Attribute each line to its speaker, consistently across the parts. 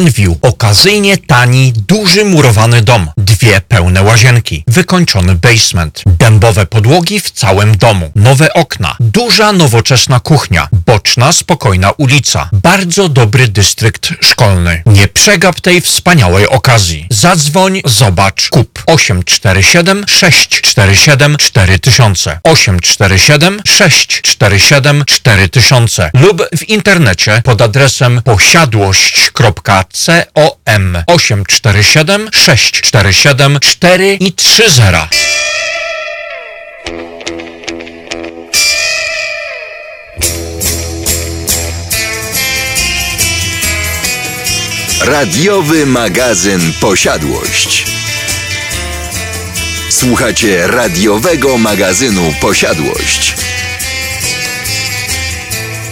Speaker 1: Glenview okazyjnie tani, duży murowany dom, dwie pełne łazienki, wykończony basement, dębowe podłogi w całym domu, nowe okna, duża nowoczesna kuchnia, boczna, spokojna ulica, bardzo dobry dystrykt szkolny. Nie przegap tej wspaniałej okazji. Zadzwoń, zobacz, kup. 847 647 4000 847 647 4000 lub w internecie pod adresem posiadłość.com 847 647 4 i 30.
Speaker 2: Radiowy magazyn Posiadłość. Słuchacie radiowego magazynu Posiadłość.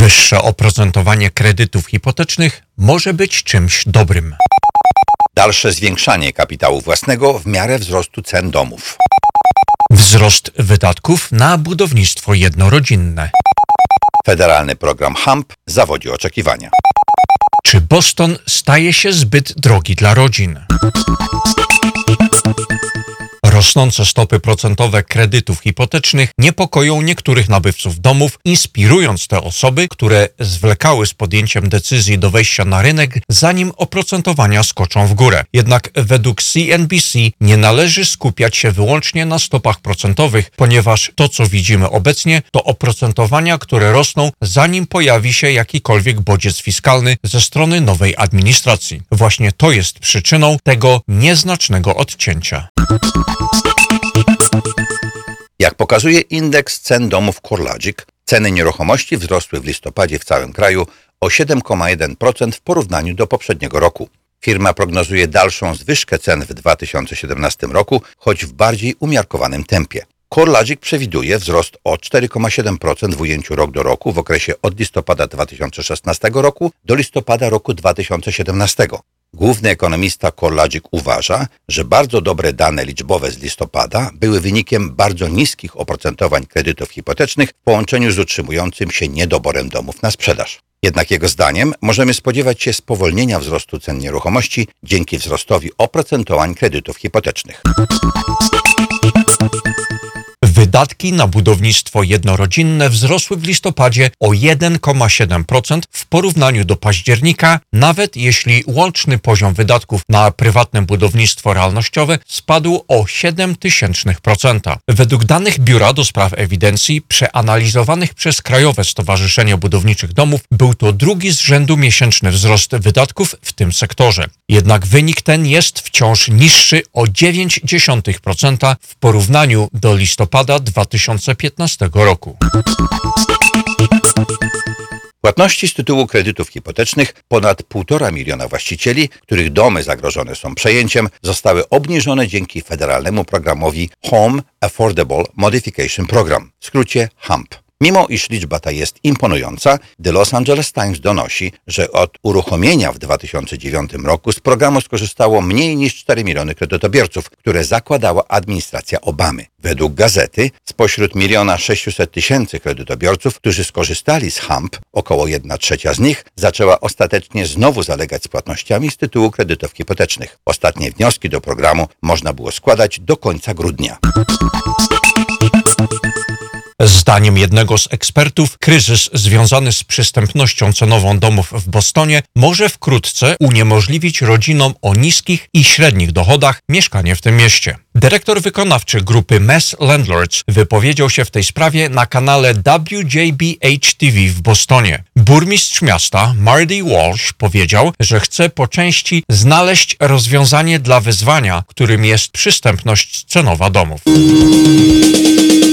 Speaker 1: Wyższe oprocentowanie kredytów hipotecznych może być czymś dobrym.
Speaker 3: Dalsze zwiększanie kapitału własnego w miarę wzrostu cen domów.
Speaker 1: Wzrost wydatków na budownictwo jednorodzinne.
Speaker 3: Federalny program HAMP zawodzi oczekiwania.
Speaker 1: Czy Boston staje się zbyt drogi dla rodzin? Rosnące stopy procentowe kredytów hipotecznych niepokoją niektórych nabywców domów, inspirując te osoby, które zwlekały z podjęciem decyzji do wejścia na rynek, zanim oprocentowania skoczą w górę. Jednak według CNBC nie należy skupiać się wyłącznie na stopach procentowych, ponieważ to, co widzimy obecnie, to oprocentowania, które rosną, zanim pojawi się jakikolwiek bodziec fiskalny ze strony nowej administracji. Właśnie to jest przyczyną tego nieznacznego odcięcia.
Speaker 3: Jak pokazuje indeks cen domów CoreLogic, ceny nieruchomości wzrosły w listopadzie w całym kraju o 7,1% w porównaniu do poprzedniego roku. Firma prognozuje dalszą zwyżkę cen w 2017 roku, choć w bardziej umiarkowanym tempie. CoreLogic przewiduje wzrost o 4,7% w ujęciu rok do roku w okresie od listopada 2016 roku do listopada roku 2017. Główny ekonomista CoreLogic uważa, że bardzo dobre dane liczbowe z listopada były wynikiem bardzo niskich oprocentowań kredytów hipotecznych w połączeniu z utrzymującym się niedoborem domów na sprzedaż. Jednak jego zdaniem możemy spodziewać się spowolnienia wzrostu cen nieruchomości dzięki wzrostowi oprocentowań kredytów hipotecznych.
Speaker 1: Wydatki na budownictwo jednorodzinne wzrosły w listopadzie o 1,7% w porównaniu do października, nawet jeśli łączny poziom wydatków na prywatne budownictwo realnościowe spadł o 0,7%. Według danych Biura do Spraw Ewidencji przeanalizowanych przez Krajowe Stowarzyszenie Budowniczych Domów był to drugi z rzędu miesięczny wzrost wydatków w tym sektorze. Jednak wynik ten jest wciąż niższy o 0,9% w porównaniu do listopada 2015 roku.
Speaker 3: Płatności z tytułu kredytów hipotecznych ponad 1,5 miliona właścicieli, których domy zagrożone są przejęciem, zostały obniżone dzięki federalnemu programowi Home Affordable Modification Program, w skrócie HAMP. Mimo iż liczba ta jest imponująca, The Los Angeles Times donosi, że od uruchomienia w 2009 roku z programu skorzystało mniej niż 4 miliony kredytobiorców, które zakładała administracja Obamy. Według gazety spośród miliona 600 tysięcy kredytobiorców, którzy skorzystali z HAMP, około 1 trzecia z nich zaczęła ostatecznie znowu zalegać z płatnościami z tytułu kredytów hipotecznych. Ostatnie wnioski do programu można było składać do końca grudnia.
Speaker 1: Zdaniem jednego z ekspertów, kryzys związany z przystępnością cenową domów w Bostonie może wkrótce uniemożliwić rodzinom o niskich i średnich dochodach mieszkanie w tym mieście. Dyrektor wykonawczy grupy Mass Landlords wypowiedział się w tej sprawie na kanale WJBH-TV w Bostonie. Burmistrz miasta Marty Walsh powiedział, że chce po części znaleźć rozwiązanie dla wyzwania, którym jest przystępność cenowa domów.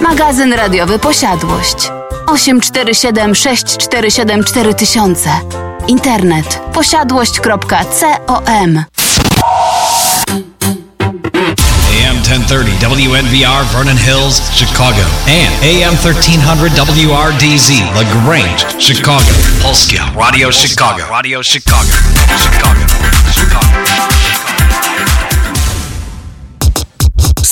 Speaker 4: Magazyn radiowy Posiadłość. 847 647 4000. Internet posiadłość.com
Speaker 5: AM 1030 WNVR Vernon Hills, Chicago. And AM 1300 WRDZ LaGrange, Chicago. Polskia Radio Chicago. Radio Chicago. Chicago. Chicago.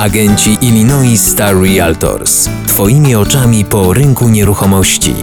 Speaker 6: Agenci Illinois Star Realtors. Twoimi oczami po rynku nieruchomości.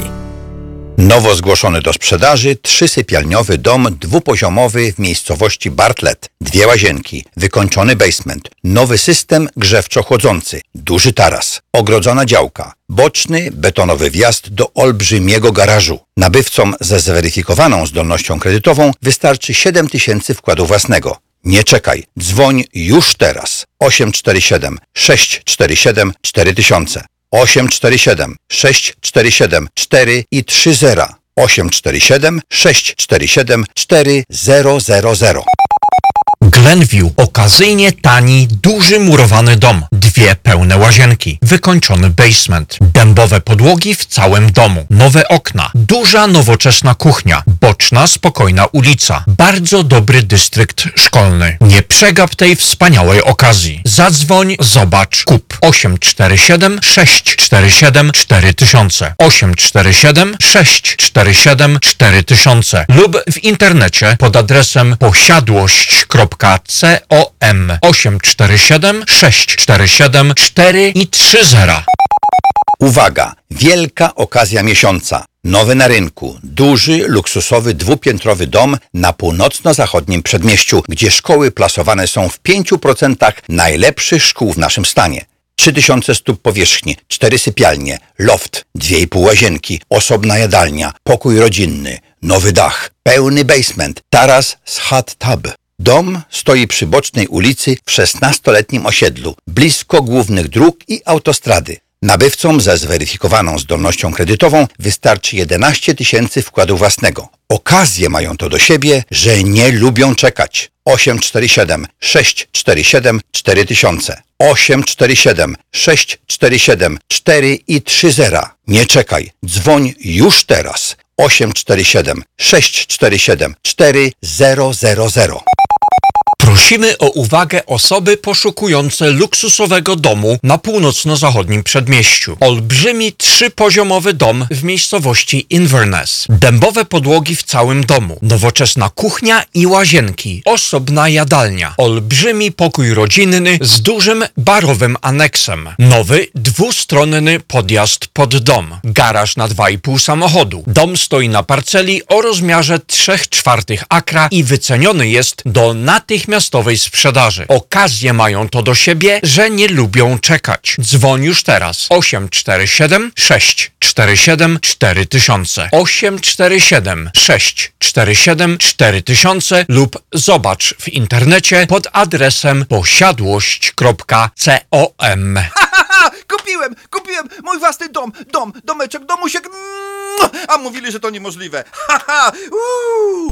Speaker 3: Nowo zgłoszony do sprzedaży trzysypialniowy dom dwupoziomowy w miejscowości Bartlett. Dwie łazienki, wykończony basement, nowy system grzewczo-chłodzący, duży taras, ogrodzona działka, boczny betonowy wjazd do olbrzymiego garażu. Nabywcom ze zweryfikowaną zdolnością kredytową wystarczy 7 tysięcy wkładu własnego. Nie czekaj, dzwoń już teraz. 847 647 4000 847 647 4 i 30 847 647 4000
Speaker 1: Glenview okazyjnie tani, duży murowany dom, dwie pełne łazienki, wykończony basement, dębowe podłogi w całym domu, nowe okna, duża nowoczesna kuchnia, boczna spokojna ulica, bardzo dobry dystrykt szkolny. Nie przegap tej wspaniałej okazji. Zadzwoń, zobacz, kup. 847 647 4000 847 647 4000 lub w internecie pod adresem posiadłość.com 847 647 4 i 30.
Speaker 3: Uwaga! Wielka okazja miesiąca. Nowy na rynku, duży, luksusowy, dwupiętrowy dom na północno-zachodnim przedmieściu, gdzie szkoły plasowane są w 5% najlepszych szkół w naszym stanie. 3000 stóp powierzchni, 4 sypialnie, loft, 2,5 łazienki, osobna jadalnia, pokój rodzinny, nowy dach, pełny basement, taras z hot tub. Dom stoi przy bocznej ulicy w 16-letnim osiedlu, blisko głównych dróg i autostrady. Nabywcom ze zweryfikowaną zdolnością kredytową wystarczy 11 tysięcy wkładu własnego. Okazje mają to do siebie, że nie lubią czekać. 847 647 4000 847 647 4 i 30. Nie czekaj, dzwoń już teraz. 847 647 4000.
Speaker 1: Prosimy o uwagę osoby poszukujące luksusowego domu na północno-zachodnim przedmieściu. Olbrzymi trzypoziomowy dom w miejscowości Inverness. Dębowe podłogi w całym domu. Nowoczesna kuchnia i łazienki. Osobna jadalnia. Olbrzymi pokój rodzinny z dużym barowym aneksem. Nowy dwustronny podjazd pod dom. Garaż na 2,5 samochodu. Dom stoi na parceli o rozmiarze 3 czwartych akra i wyceniony jest do natychmiastowej sprzedaży. Okazje mają to do siebie, że nie lubią czekać. Dzwoń już teraz. 847 647 4000 847 647 4000 lub zobacz w internecie pod adresem posiadłość.com
Speaker 7: kupiłem, kupiłem mój własny dom, dom, domeczek, domusiek. Mua! A mówili, że to niemożliwe. Haha, uuu.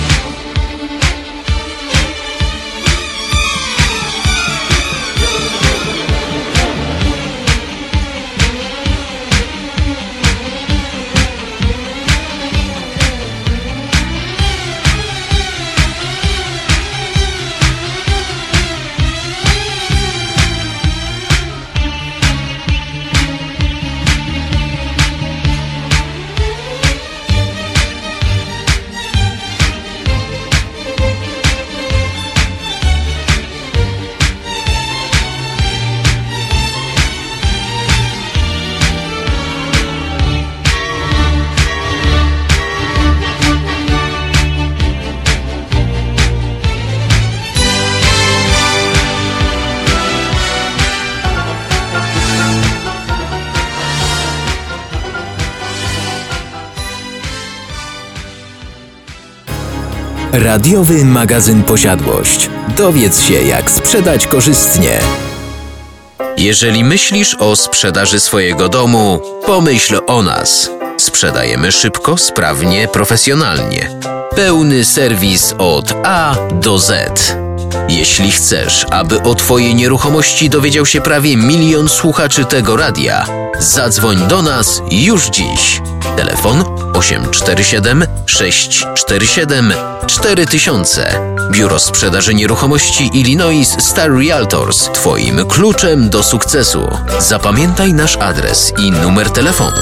Speaker 6: Radiowy magazyn Posiadłość. Dowiedz się, jak sprzedać korzystnie.
Speaker 8: Jeżeli myślisz o sprzedaży swojego domu, pomyśl o nas. Sprzedajemy szybko, sprawnie, profesjonalnie. Pełny serwis od A do Z. Jeśli chcesz, aby o Twojej nieruchomości dowiedział się prawie milion słuchaczy tego radia, zadzwoń do nas już dziś. Telefon 847 647 4000. Biuro Sprzedaży Nieruchomości Illinois Star Realtors. Twoim kluczem do sukcesu. Zapamiętaj nasz adres i numer telefonu.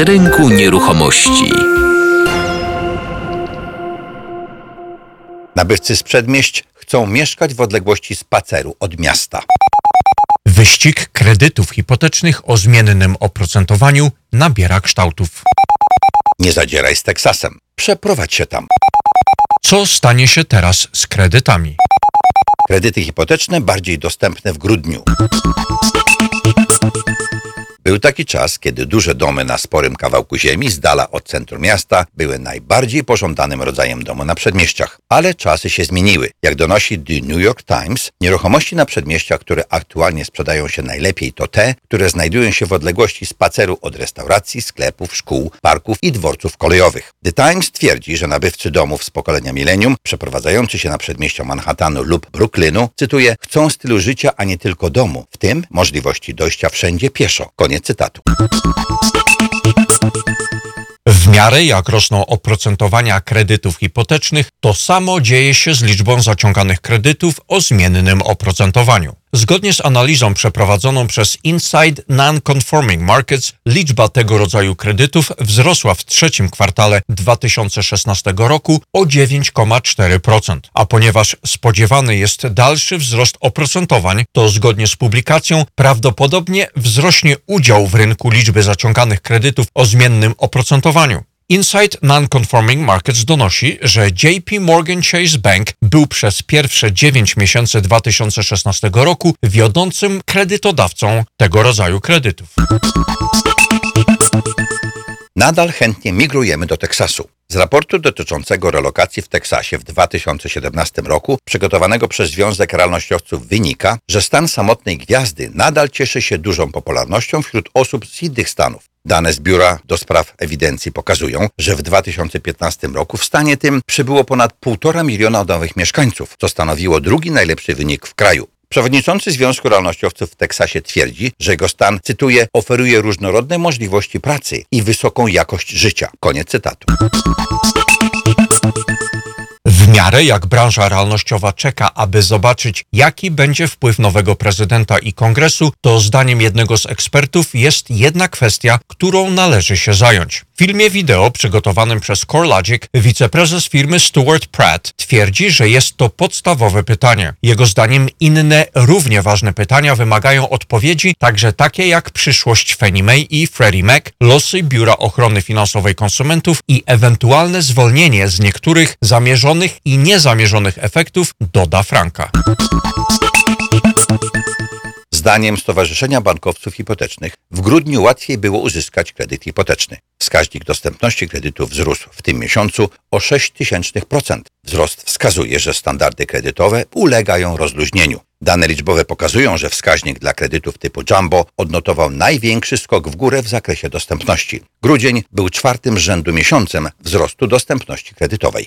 Speaker 8: z rynku nieruchomości.
Speaker 3: Nabywcy z przedmieść chcą mieszkać w odległości spaceru od miasta.
Speaker 1: Wyścig kredytów hipotecznych o zmiennym oprocentowaniu nabiera kształtów.
Speaker 3: Nie zadzieraj z Teksasem. Przeprowadź się tam.
Speaker 1: Co stanie się teraz z kredytami?
Speaker 3: Kredyty hipoteczne bardziej dostępne w grudniu. Był taki czas, kiedy duże domy na sporym kawałku ziemi z dala od centrum miasta były najbardziej pożądanym rodzajem domu na przedmieściach. Ale czasy się zmieniły. Jak donosi The New York Times, nieruchomości na przedmieściach, które aktualnie sprzedają się najlepiej, to te, które znajdują się w odległości spaceru od restauracji, sklepów, szkół, parków i dworców kolejowych. The Times twierdzi, że nabywcy domów z pokolenia milenium, przeprowadzający się na przedmieścia Manhattanu lub Brooklynu, cytuję, chcą stylu życia, a nie tylko domu, w tym możliwości dojścia wszędzie pieszo. Koniec cytatu.
Speaker 1: W miarę jak rosną oprocentowania kredytów hipotecznych, to samo dzieje się z liczbą zaciąganych kredytów o zmiennym oprocentowaniu. Zgodnie z analizą przeprowadzoną przez Inside Non-Conforming Markets, liczba tego rodzaju kredytów wzrosła w trzecim kwartale 2016 roku o 9,4%. A ponieważ spodziewany jest dalszy wzrost oprocentowań, to zgodnie z publikacją prawdopodobnie wzrośnie udział w rynku liczby zaciąganych kredytów o zmiennym oprocentowaniu. Insight Non-Conforming Markets donosi, że JP Morgan Chase Bank był przez pierwsze 9 miesięcy 2016 roku wiodącym kredytodawcą tego rodzaju kredytów.
Speaker 3: Nadal chętnie migrujemy do Teksasu. Z raportu dotyczącego relokacji w Teksasie w 2017 roku, przygotowanego przez Związek Realnościowców, wynika, że stan samotnej gwiazdy nadal cieszy się dużą popularnością wśród osób z innych stanów. Dane z Biura do Spraw Ewidencji pokazują, że w 2015 roku w stanie tym przybyło ponad 1,5 miliona nowych mieszkańców, co stanowiło drugi najlepszy wynik w kraju. Przewodniczący Związku Realnościowców w Teksasie twierdzi, że jego stan, cytuję, oferuje różnorodne możliwości pracy i wysoką jakość życia. Koniec cytatu.
Speaker 1: Miarę jak branża realnościowa czeka, aby zobaczyć, jaki będzie wpływ nowego prezydenta i kongresu, to zdaniem jednego z ekspertów jest jedna kwestia, którą należy się zająć. Filmie wideo przygotowanym przez CoreLogic wiceprezes firmy Stuart Pratt twierdzi, że jest to podstawowe pytanie. Jego zdaniem inne, równie ważne pytania wymagają odpowiedzi, także takie jak przyszłość Fannie Mae i Freddie Mac, losy Biura Ochrony Finansowej Konsumentów i ewentualne zwolnienie z niektórych zamierzonych i niezamierzonych efektów, doda Franka.
Speaker 3: Zdaniem Stowarzyszenia Bankowców Hipotecznych w grudniu łatwiej było uzyskać kredyt hipoteczny. Wskaźnik dostępności kredytu wzrósł w tym miesiącu o 0,06%. Wzrost wskazuje, że standardy kredytowe ulegają rozluźnieniu. Dane liczbowe pokazują, że wskaźnik dla kredytów typu jumbo odnotował największy skok w górę w zakresie dostępności. Grudzień był czwartym z rzędu miesiącem wzrostu dostępności kredytowej.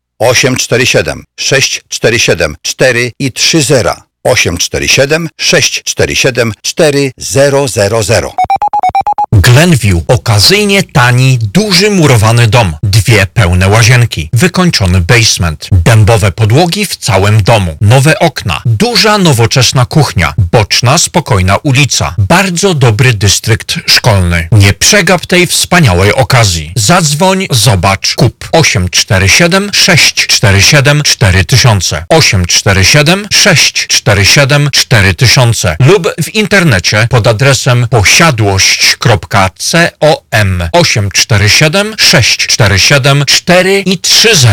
Speaker 3: 847 647 4 i 30 847 647 4000
Speaker 1: Glenview. Okazyjnie tani, duży murowany dom. Dwie pełne łazienki. Wykończony basement. Dębowe podłogi w całym domu. Nowe okna. Duża, nowoczesna kuchnia. Boczna, spokojna ulica. Bardzo dobry dystrykt szkolny. Nie przegap tej wspaniałej okazji. Zadzwoń, zobacz, kup. 847 647 4000 847 647 4000 lub w internecie pod adresem posiadłość.com 847 647 4 i 30.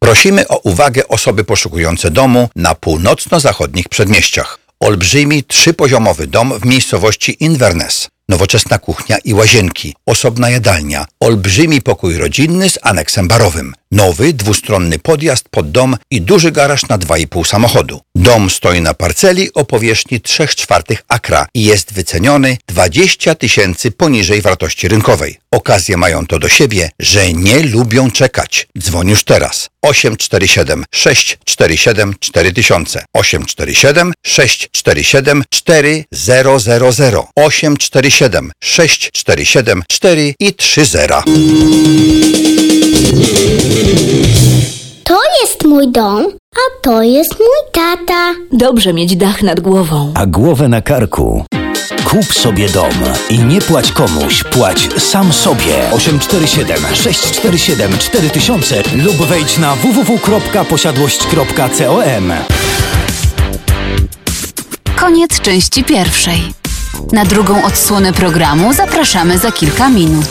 Speaker 3: Prosimy o uwagę osoby poszukujące domu na północno-zachodnich przedmieściach. Olbrzymi trzypoziomowy dom w miejscowości Inverness. Nowoczesna kuchnia i łazienki, osobna jadalnia, olbrzymi pokój rodzinny z aneksem barowym, nowy dwustronny podjazd pod dom i duży garaż na 2,5 samochodu. Dom stoi na parceli o powierzchni 3 czwartych akra i jest wyceniony 20 tysięcy poniżej wartości rynkowej. Okazje mają to do siebie, że nie lubią czekać. Dzwoń już teraz. 847 647 4000 847 647 4000 847 647 4 i 30
Speaker 9: To jest mój dom, a to jest mój tata.
Speaker 10: Dobrze mieć dach nad głową.
Speaker 11: A głowę na karku.
Speaker 9: Kup sobie dom i nie płać komuś, płać sam sobie. 847 647 4000 lub wejdź na www.posiadłość.com.
Speaker 4: Koniec części pierwszej. Na drugą odsłonę programu zapraszamy za kilka minut.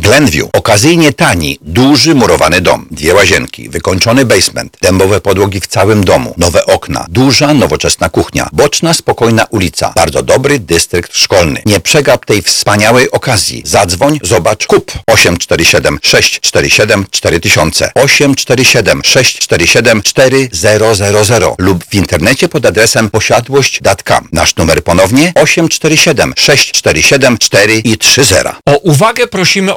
Speaker 3: Glenview. Okazyjnie tani, duży murowany dom, dwie łazienki, wykończony basement, dębowe podłogi w całym domu, nowe okna, duża, nowoczesna kuchnia, boczna, spokojna ulica, bardzo dobry dystrykt szkolny. Nie przegap tej wspaniałej okazji. Zadzwoń, zobacz, kup 847 647 4000 847 647 4000 lub w internecie pod adresem posiadłość.com. Nasz numer ponownie 847 647 4 i 30.
Speaker 1: O uwagę prosimy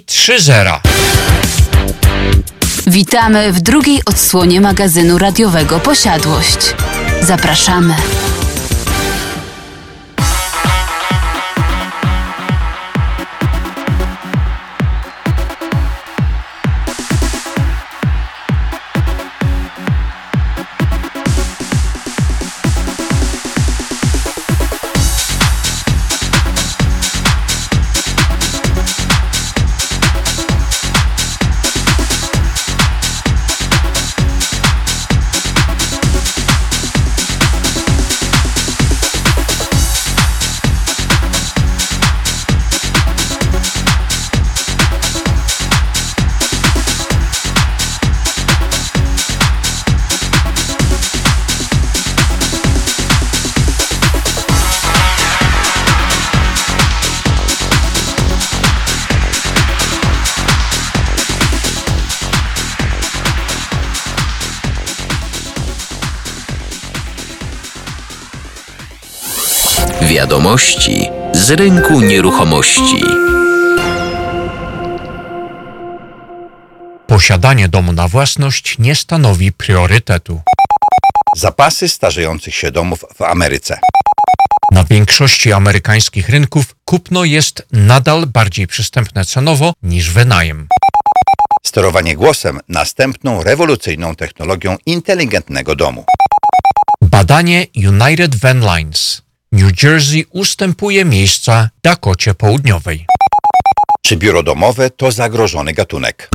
Speaker 1: 30.
Speaker 4: Witamy w drugiej odsłonie magazynu radiowego Posiadłość. Zapraszamy.
Speaker 8: Wiadomości z rynku nieruchomości.
Speaker 1: Posiadanie domu na własność nie stanowi priorytetu.
Speaker 3: Zapasy starzejących się domów w Ameryce.
Speaker 1: Na większości amerykańskich rynków kupno jest nadal bardziej przystępne cenowo niż wynajem.
Speaker 3: Sterowanie głosem następną rewolucyjną technologią inteligentnego domu.
Speaker 1: Badanie United Van Lines. New Jersey ustępuje miejsca Dakocie Południowej.
Speaker 3: Czy biuro domowe to zagrożony gatunek?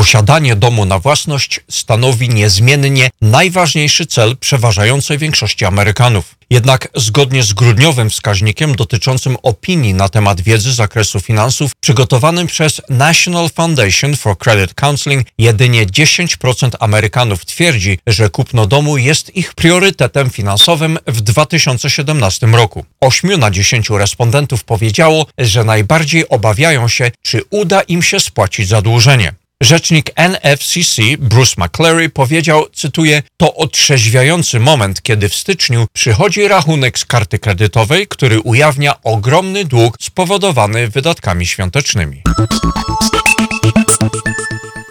Speaker 1: Posiadanie domu na własność stanowi niezmiennie najważniejszy cel przeważającej większości Amerykanów. Jednak zgodnie z grudniowym wskaźnikiem dotyczącym opinii na temat wiedzy z zakresu finansów przygotowanym przez National Foundation for Credit Counseling, jedynie 10% Amerykanów twierdzi, że kupno domu jest ich priorytetem finansowym w 2017 roku. 8 na 10 respondentów powiedziało, że najbardziej obawiają się, czy uda im się spłacić zadłużenie. Rzecznik NFCC Bruce McClary powiedział, cytuję, to otrzeźwiający moment, kiedy w styczniu przychodzi rachunek z karty kredytowej, który ujawnia ogromny dług spowodowany wydatkami świątecznymi.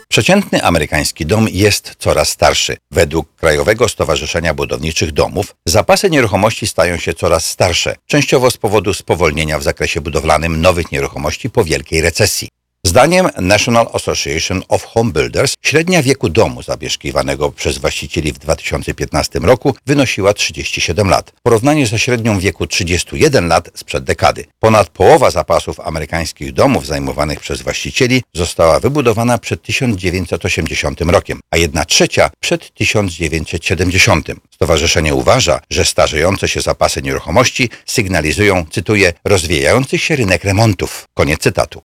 Speaker 3: Przeciętny amerykański dom jest coraz starszy. Według Krajowego Stowarzyszenia Budowniczych Domów zapasy nieruchomości stają się coraz starsze, częściowo z powodu spowolnienia w zakresie budowlanym nowych nieruchomości po wielkiej recesji. Zdaniem National Association of Home Builders średnia wieku domu zamieszkiwanego przez właścicieli w 2015 roku wynosiła 37 lat, w porównaniu ze średnią wieku 31 lat sprzed dekady. Ponad połowa zapasów amerykańskich domów zajmowanych przez właścicieli została wybudowana przed 1980 rokiem, a jedna trzecia przed 1970. Stowarzyszenie uważa, że starzejące się zapasy nieruchomości sygnalizują, cytuję, rozwijający się rynek remontów. Koniec cytatu.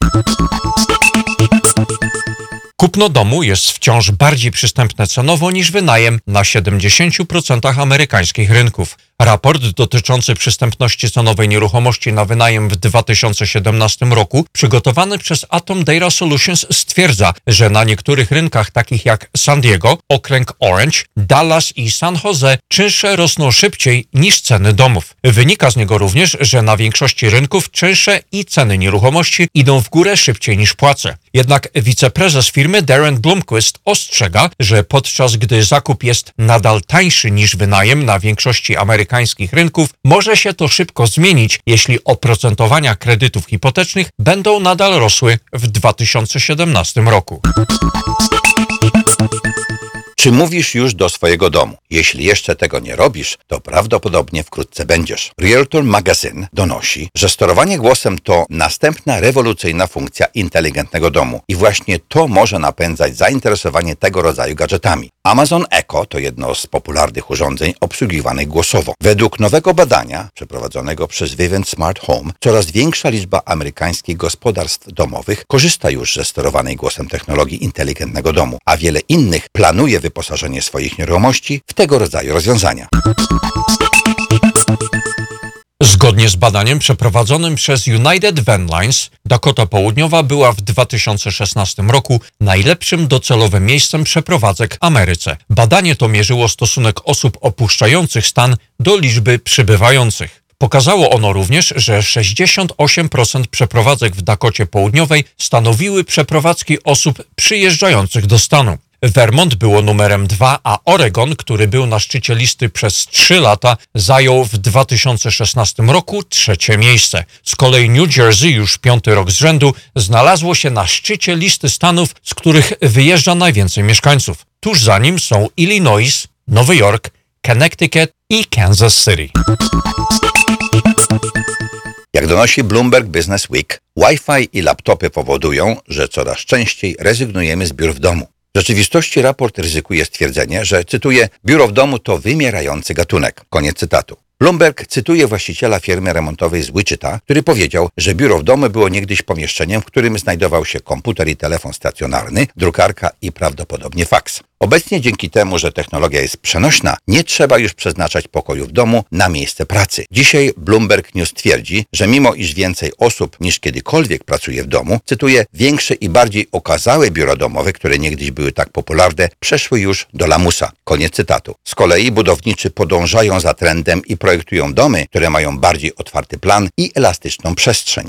Speaker 1: Kupno domu jest wciąż bardziej przystępne cenowo niż wynajem na 70% amerykańskich rynków. Raport dotyczący przystępności cenowej nieruchomości na wynajem w 2017 roku, przygotowany przez Atom Data Solutions, stwierdza, że na niektórych rynkach takich jak San Diego, okręg Orange, Dallas i San Jose czynsze rosną szybciej niż ceny domów. Wynika z niego również, że na większości rynków czynsze i ceny nieruchomości idą w górę szybciej niż płace. Jednak wiceprezes firmy Darren Blomquist ostrzega, że podczas gdy zakup jest nadal tańszy niż wynajem na większości amerykańskich rynków, może się to szybko zmienić, jeśli oprocentowania kredytów hipotecznych będą nadal rosły w 2017 roku.
Speaker 3: Czy mówisz już do swojego domu? Jeśli jeszcze tego nie robisz, to prawdopodobnie wkrótce będziesz. Realtor Magazine donosi, że sterowanie głosem to następna rewolucyjna funkcja inteligentnego domu i właśnie to może napędzać zainteresowanie tego rodzaju gadżetami. Amazon Echo to jedno z popularnych urządzeń obsługiwanych głosowo. Według nowego badania przeprowadzonego przez Vivint Smart Home coraz większa liczba amerykańskich gospodarstw domowych korzysta już ze sterowanej głosem technologii inteligentnego domu, a wiele innych planuje wyposażenie swoich nieruchomości w tego rodzaju rozwiązania.
Speaker 1: Zgodnie z badaniem przeprowadzonym przez United Van Lines, Dakota Południowa była w 2016 roku najlepszym docelowym miejscem przeprowadzek Ameryce. Badanie to mierzyło stosunek osób opuszczających stan do liczby przybywających. Pokazało ono również, że 68% przeprowadzek w Dakocie Południowej stanowiły przeprowadzki osób przyjeżdżających do stanu. Vermont było numerem dwa, a Oregon, który był na szczycie listy przez trzy lata, zajął w 2016 roku trzecie miejsce. Z kolei New Jersey już piąty rok z rzędu znalazło się na szczycie listy stanów, z których wyjeżdża najwięcej mieszkańców. Tuż za nim są Illinois, Nowy Jork, Connecticut i Kansas City.
Speaker 3: Jak donosi Bloomberg Business Week, Wi-Fi i laptopy powodują, że coraz częściej rezygnujemy z biur w domu. W rzeczywistości raport ryzykuje stwierdzenie, że, cytuję, biuro w domu to wymierający gatunek. Koniec cytatu. Bloomberg cytuje właściciela firmy remontowej z Wichita, który powiedział, że biuro w domu było niegdyś pomieszczeniem, w którym znajdował się komputer i telefon stacjonarny, drukarka i prawdopodobnie faks. Obecnie dzięki temu, że technologia jest przenośna, nie trzeba już przeznaczać pokoju w domu na miejsce pracy. Dzisiaj Bloomberg News twierdzi, że mimo iż więcej osób niż kiedykolwiek pracuje w domu, cytuję, większe i bardziej okazałe biura domowe, które niegdyś były tak popularne, przeszły już do lamusa. Koniec cytatu. Z kolei budowniczy podążają za trendem i projektują domy, które mają bardziej otwarty plan i elastyczną przestrzeń.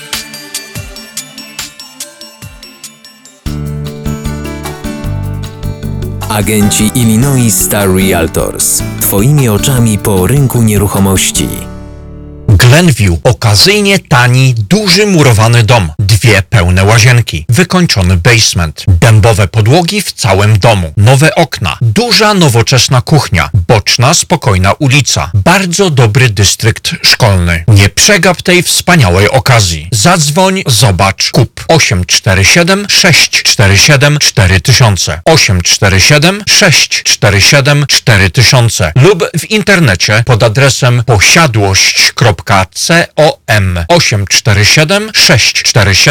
Speaker 6: Agenci Illinois Star Realtors. Twoimi oczami po rynku nieruchomości.
Speaker 1: Glenview. Okazyjnie tani, duży murowany dom. Dwie pełne łazienki. Wykończony basement. Dębowe podłogi w całym domu. Nowe okna. Duża, nowoczesna kuchnia. Boczna, spokojna ulica. Bardzo dobry dystrykt szkolny. Nie przegap tej wspaniałej okazji. Zadzwoń, zobacz, kup. 847 647 4000 847 647 4000 lub w internecie pod adresem posiadłość.com 847 647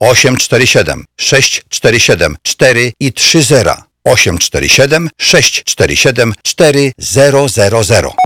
Speaker 3: 847 647 4 i 30 847 647 4000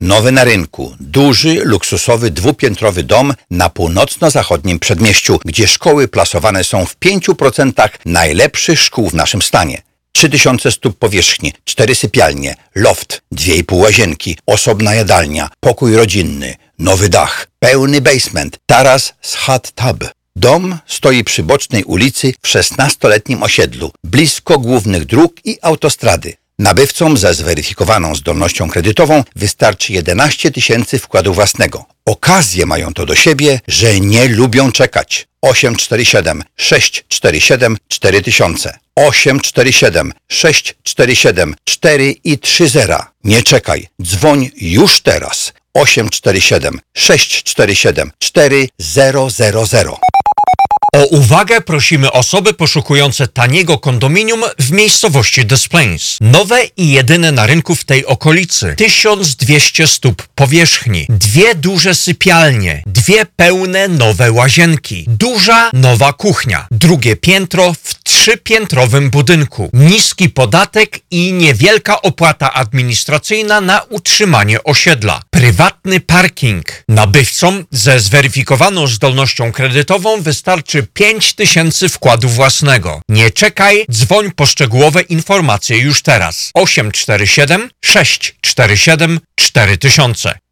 Speaker 3: Nowy na rynku, duży, luksusowy, dwupiętrowy dom na północno-zachodnim przedmieściu, gdzie szkoły plasowane są w 5% najlepszych szkół w naszym stanie. 3000 stóp powierzchni, 4 sypialnie, loft, 2,5 łazienki, osobna jadalnia, pokój rodzinny, nowy dach, pełny basement, taras z hot tub. Dom stoi przy bocznej ulicy w 16-letnim osiedlu, blisko głównych dróg i autostrady. Nabywcom ze zweryfikowaną zdolnością kredytową wystarczy 11 tysięcy wkładu własnego. Okazje mają to do siebie, że nie lubią czekać. 847 647 4000 847 647 4 i 30. Nie czekaj, dzwoń już teraz. 847 647 4000
Speaker 1: O uwagę prosimy osoby poszukujące taniego kondominium w miejscowości Des Plains. Nowe i jedyne na rynku w tej okolicy. 1200 stóp powierzchni, dwie duże sypialnie, dwie pełne nowe łazienki, duża nowa kuchnia, drugie piętro w trzypiętrowym budynku, niski podatek i niewielka opłata administracyjna na utrzymanie osiedla, prywatny parking. Nabywcom ze zweryfikowaną zdolnością kredytową wystarczy 5000 wkładu własnego. Nie czekaj, dzwoń po szczegółowe informacje już teraz. 847 647 4000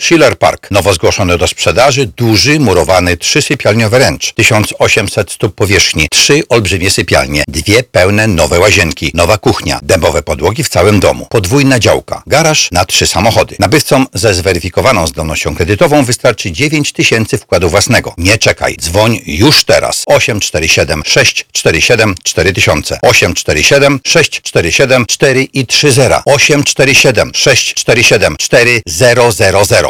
Speaker 3: Schiller Park. Nowo zgłoszony do sprzedaży duży, murowany, trzysypialniowy ręcz. 1800 stóp powierzchni, trzy olbrzymie sypialnie, dwie pełne nowe łazienki, nowa kuchnia, dębowe podłogi w całym domu, podwójna działka, garaż na trzy samochody. Nabywcom ze zweryfikowaną zdolnością kredytową wystarczy 9 tysięcy wkładu własnego. Nie czekaj, dzwoń już teraz. 847 647 4000 847 647 4 i 30 847 647 4000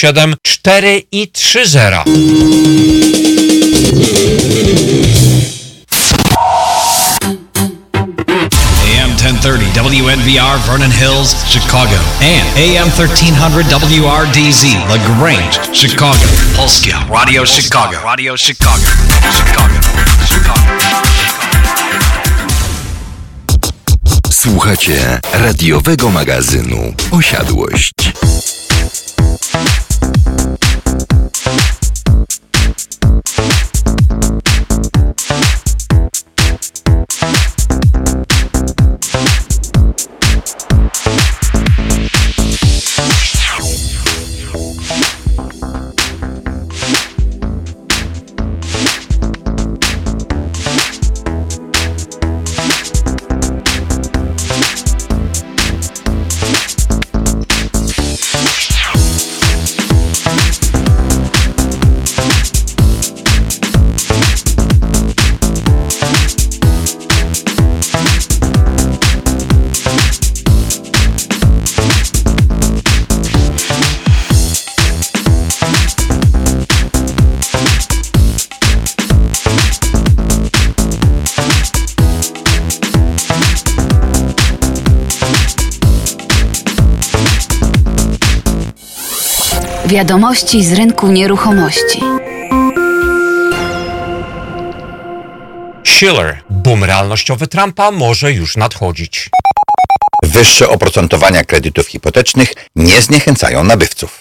Speaker 1: 4 i 30
Speaker 5: AM 1030 WNVR Vernon Hills, Chicago. And AM 1300 WRDZ LaGrange, Chicago. Polskia Radio Chicago. Radio Chicago. Chicago. Chicago.
Speaker 2: Słuchacie radiowego magazynu Osiadłość.
Speaker 4: Wiadomości z rynku nieruchomości.
Speaker 1: Schiller. Boom realnościowy Trumpa może już nadchodzić.
Speaker 3: Wyższe oprocentowania kredytów hipotecznych nie zniechęcają nabywców.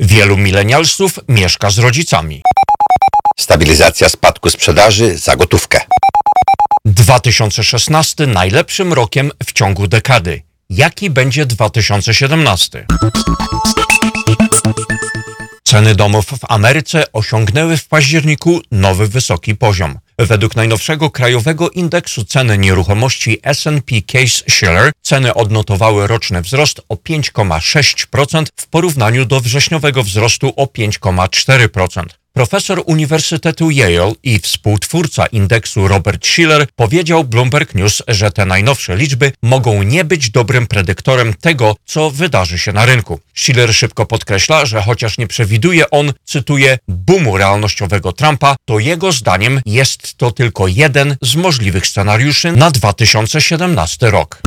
Speaker 1: Wielu milenialsów mieszka z rodzicami.
Speaker 3: Stabilizacja spadku sprzedaży za gotówkę.
Speaker 1: 2016 najlepszym rokiem w ciągu dekady. Jaki będzie 2017? Ceny domów w Ameryce osiągnęły w październiku nowy wysoki poziom. Według najnowszego krajowego indeksu ceny nieruchomości S&P Case Shiller ceny odnotowały roczny wzrost o 5,6% w porównaniu do wrześniowego wzrostu o 5,4%. Profesor Uniwersytetu Yale i współtwórca indeksu Robert Schiller powiedział Bloomberg News, że te najnowsze liczby mogą nie być dobrym predyktorem tego, co wydarzy się na rynku. Schiller szybko podkreśla, że chociaż nie przewiduje on, cytuję, boomu realnościowego Trumpa, to jego zdaniem jest to tylko jeden z możliwych scenariuszy na 2017 rok.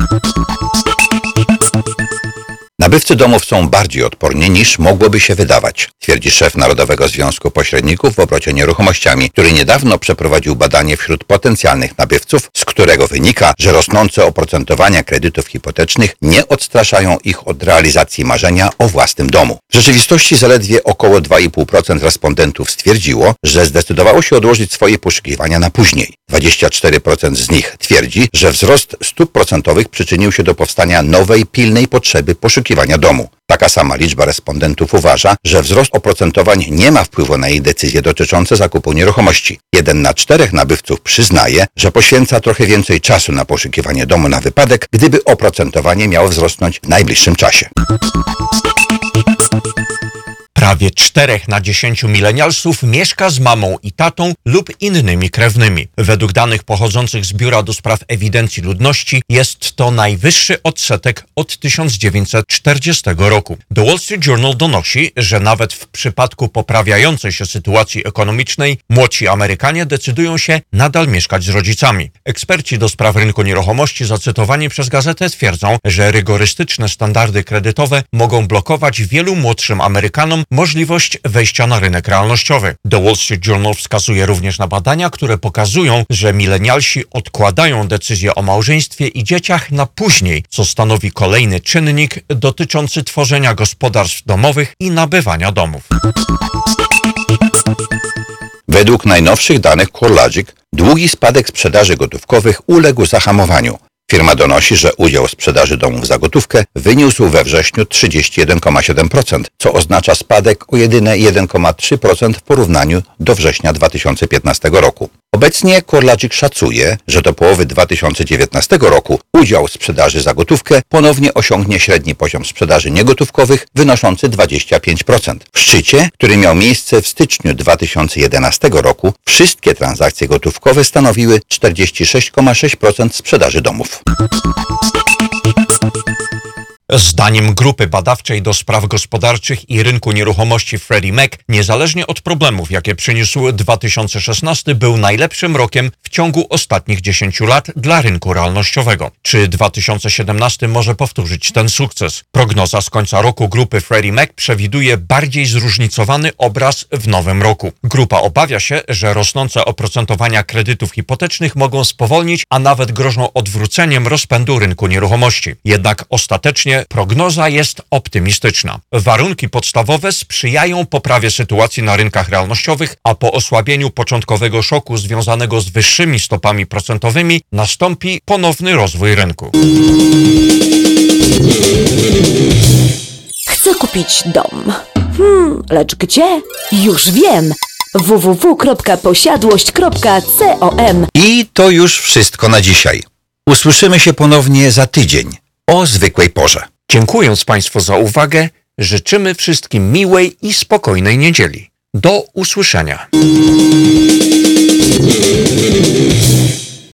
Speaker 3: Nabywcy domów są bardziej odporni niż mogłoby się wydawać, twierdzi szef Narodowego Związku Pośredników w obrocie nieruchomościami, który niedawno przeprowadził badanie wśród potencjalnych nabywców, z którego wynika, że rosnące oprocentowania kredytów hipotecznych nie odstraszają ich od realizacji marzenia o własnym domu. W rzeczywistości zaledwie około 2,5% respondentów stwierdziło, że zdecydowało się odłożyć swoje poszukiwania na później. 24% z nich twierdzi, że wzrost stóp procentowych przyczynił się do powstania nowej, pilnej potrzeby poszukiwania domu. Taka sama liczba respondentów uważa, że wzrost oprocentowań nie ma wpływu na jej decyzje dotyczące zakupu nieruchomości. Jeden na czterech nabywców przyznaje, że poświęca trochę więcej czasu na poszukiwanie domu na wypadek, gdyby oprocentowanie miało wzrosnąć w najbliższym czasie.
Speaker 1: Prawie 4 na 10 milenialsów mieszka z mamą i tatą lub innymi krewnymi. Według danych pochodzących z Biura do Spraw Ewidencji Ludności jest to najwyższy odsetek od 1940 roku. The Wall Street Journal donosi, że nawet w przypadku poprawiającej się sytuacji ekonomicznej młodsi Amerykanie decydują się nadal mieszkać z rodzicami. Eksperci do spraw rynku nieruchomości zacytowani przez gazetę twierdzą, że rygorystyczne standardy kredytowe mogą blokować wielu młodszym Amerykanom możliwość wejścia na rynek realnościowy. The Wall Street Journal wskazuje również na badania, które pokazują, że milenialsi odkładają decyzję o małżeństwie i dzieciach na później, co stanowi kolejny czynnik dotyczący tworzenia gospodarstw domowych i nabywania domów.
Speaker 3: Według najnowszych danych CoreLogic długi spadek sprzedaży gotówkowych uległ zahamowaniu. Firma donosi, że udział sprzedaży domów za gotówkę wyniósł we wrześniu 31,7%, co oznacza spadek o jedyne 1,3% w porównaniu do września 2015 roku. Obecnie CoreLogic szacuje, że do połowy 2019 roku udział sprzedaży za gotówkę ponownie osiągnie średni poziom sprzedaży niegotówkowych wynoszący 25%. W szczycie, który miał miejsce w styczniu 2011 roku, wszystkie transakcje gotówkowe stanowiły 46,6% sprzedaży domów. どっちだっけ?
Speaker 1: Zdaniem grupy badawczej do spraw gospodarczych i rynku nieruchomości Freddie Mac, niezależnie od problemów, jakie przyniósł 2016, był najlepszym rokiem w ciągu ostatnich 10 lat dla rynku realnościowego. Czy 2017 może powtórzyć ten sukces? Prognoza z końca roku grupy Freddie Mac przewiduje bardziej zróżnicowany obraz w nowym roku. Grupa obawia się, że rosnące oprocentowania kredytów hipotecznych mogą spowolnić, a nawet grożą odwróceniem rozpędu rynku nieruchomości. Jednak ostatecznie prognoza jest optymistyczna. Warunki podstawowe sprzyjają poprawie sytuacji na rynkach realnościowych, a po osłabieniu początkowego szoku związanego z wyższymi stopami procentowymi nastąpi ponowny rozwój rynku.
Speaker 11: Chcę kupić dom. Hmm, lecz gdzie? Już wiem. www.posiadłość.com
Speaker 3: I to już wszystko na dzisiaj. Usłyszymy się ponownie za tydzień o zwykłej porze.
Speaker 1: Dziękując Państwu za uwagę, życzymy wszystkim miłej i spokojnej niedzieli. Do usłyszenia.